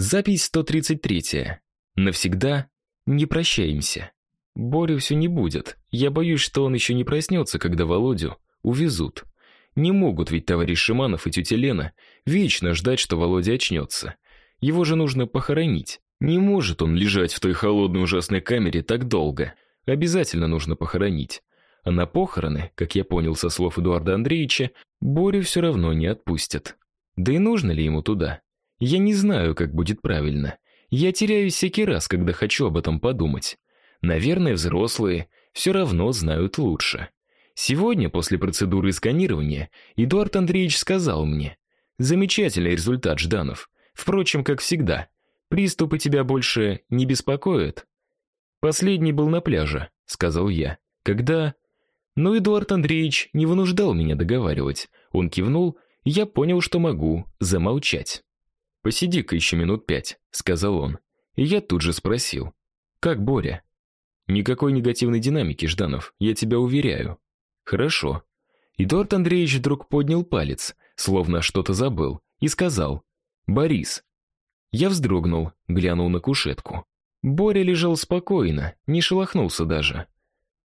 Запись 133. Навсегда не прощаемся. Борю все не будет. Я боюсь, что он еще не проснется, когда Володю увезут. Не могут ведь товарищ Шиманов и тетя Лена вечно ждать, что Володя очнется. Его же нужно похоронить. Не может он лежать в той холодной ужасной камере так долго. Обязательно нужно похоронить. А на похороны, как я понял со слов Эдуарда Андреевича, Борю все равно не отпустят. Да и нужно ли ему туда? Я не знаю, как будет правильно. Я теряюсь всякий раз, когда хочу об этом подумать. Наверное, взрослые все равно знают лучше. Сегодня, после процедуры сканирования, Эдуард Андреевич сказал мне: "Замечательный результат, Жданов. Впрочем, как всегда, приступы тебя больше не беспокоят". Последний был на пляже, сказал я. Когда Но Эдуард Андреевич не вынуждал меня договаривать. Он кивнул, и я понял, что могу замолчать. Посиди-ка еще минут пять», — сказал он. И я тут же спросил: "Как Боря?" Никакой негативной динамики, Жданов, я тебя уверяю. Хорошо. Эдуард Андреевич вдруг поднял палец, словно что-то забыл, и сказал: "Борис". Я вздрогнул, глянул на кушетку. Боря лежал спокойно, не шелохнулся даже.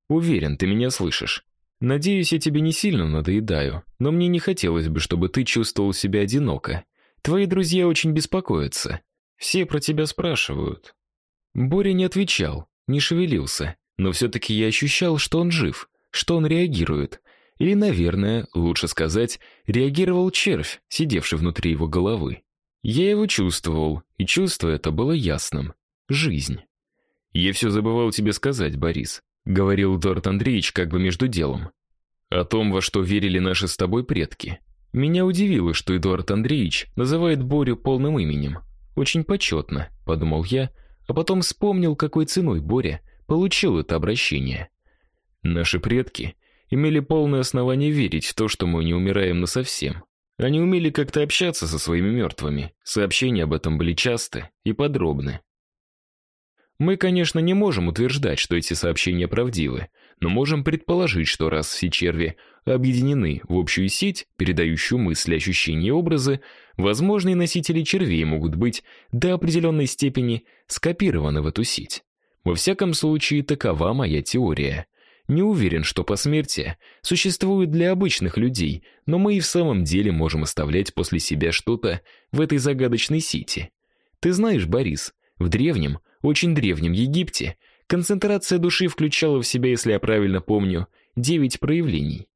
Уверен, ты меня слышишь. Надеюсь, я тебе не сильно надоедаю, но мне не хотелось бы, чтобы ты чувствовал себя одиноко. Твои друзья очень беспокоятся. Все про тебя спрашивают. Боря не отвечал, не шевелился, но все таки я ощущал, что он жив, что он реагирует. Или, наверное, лучше сказать, реагировал червь, сидевший внутри его головы. Я его чувствовал, и чувство это было ясным. Жизнь. Я все забывал тебе сказать, Борис, говорил Дорт Андреевич как бы между делом. О том, во что верили наши с тобой предки. Меня удивило, что Эдуард Андреевич называет Борю полным именем. Очень почетно, подумал я, а потом вспомнил, какой ценой Боря получил это обращение. Наши предки имели полное основание верить в то, что мы не умираем насовсем. Они умели как-то общаться со своими мертвыми. Сообщения об этом были часты и подробны. Мы, конечно, не можем утверждать, что эти сообщения правдивы, но можем предположить, что раз все черви объединены в общую сеть, передающую мысли, ощущения и образы, возможные носители червей могут быть до определенной степени скопированы в эту сеть. Во всяком случае, такова моя теория. Не уверен, что посмертие существует для обычных людей, но мы и в самом деле можем оставлять после себя что-то в этой загадочной сети. Ты знаешь, Борис, в древнем, очень древнем Египте концентрация души включала в себя, если я правильно помню, девять проявлений.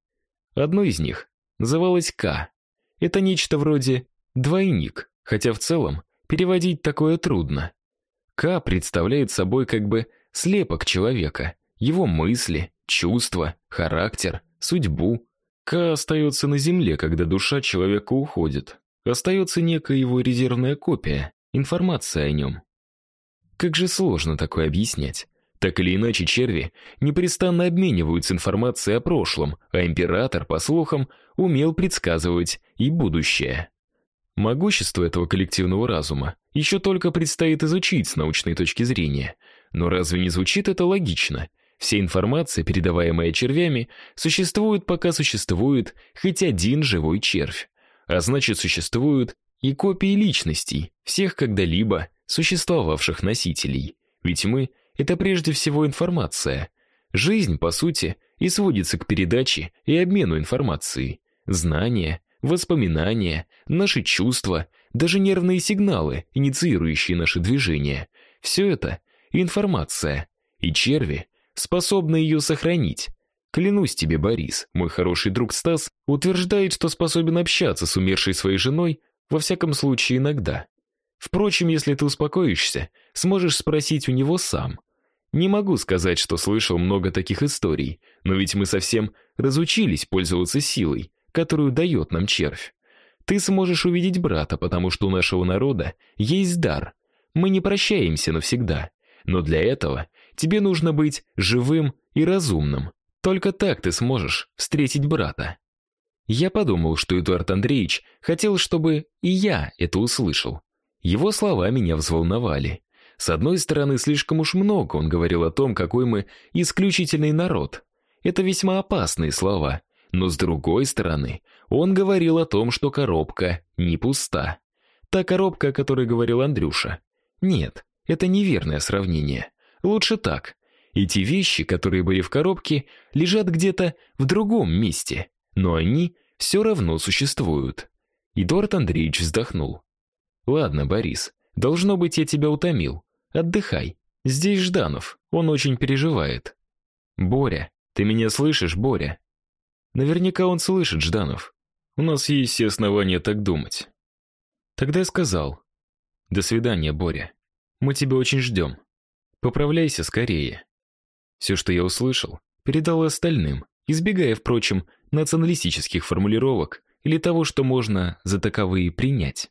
Одно из них называлось К. Это нечто вроде двойник, хотя в целом переводить такое трудно. К представляет собой как бы слепок человека, его мысли, чувства, характер, судьбу. К остается на земле, когда душа человека уходит. Остается некая его резервная копия, информация о нем. Как же сложно такое объяснять. Так или иначе, черви непрестанно обмениваются информацией о прошлом, а император, по слухам, умел предсказывать и будущее. Могущество этого коллективного разума еще только предстоит изучить с научной точки зрения. Но разве не звучит это логично? Вся информация, передаваемая червями, существует, пока существует хоть один живой червь. А значит, существуют и копии личностей всех когда-либо существовавших носителей. Ведь мы это прежде всего информация. Жизнь, по сути, и сводится к передаче и обмену информацией. Знания, воспоминания, наши чувства, даже нервные сигналы, инициирующие наши движения все это информация. И черви способны ее сохранить. Клянусь тебе, Борис, мой хороший друг Стас утверждает, что способен общаться с умершей своей женой во всяком случае иногда. Впрочем, если ты успокоишься, сможешь спросить у него сам. Не могу сказать, что слышал много таких историй, но ведь мы совсем разучились пользоваться силой, которую дает нам червь. Ты сможешь увидеть брата, потому что у нашего народа есть дар. Мы не прощаемся навсегда. Но для этого тебе нужно быть живым и разумным. Только так ты сможешь встретить брата. Я подумал, что Эдуард Андреевич хотел, чтобы и я это услышал. Его слова меня взволновали. С одной стороны, слишком уж много он говорил о том, какой мы исключительный народ. Это весьма опасные слова. Но с другой стороны, он говорил о том, что коробка не пуста. Та коробка, о которой говорил Андрюша. Нет, это неверное сравнение. Лучше так. Эти вещи, которые были в коробке, лежат где-то в другом месте, но они все равно существуют. Эдуард Андреевич вздохнул. Ладно, Борис, должно быть, я тебя утомил. Отдыхай. Здесь Жданов, он очень переживает. Боря, ты меня слышишь, Боря? Наверняка он слышит, Жданов. У нас есть все основания так думать. Тогда я сказал: "До свидания, Боря. Мы тебя очень ждем. Поправляйся скорее". Все, что я услышал, передал остальным, избегая, впрочем, националистических формулировок или того, что можно за таковые принять.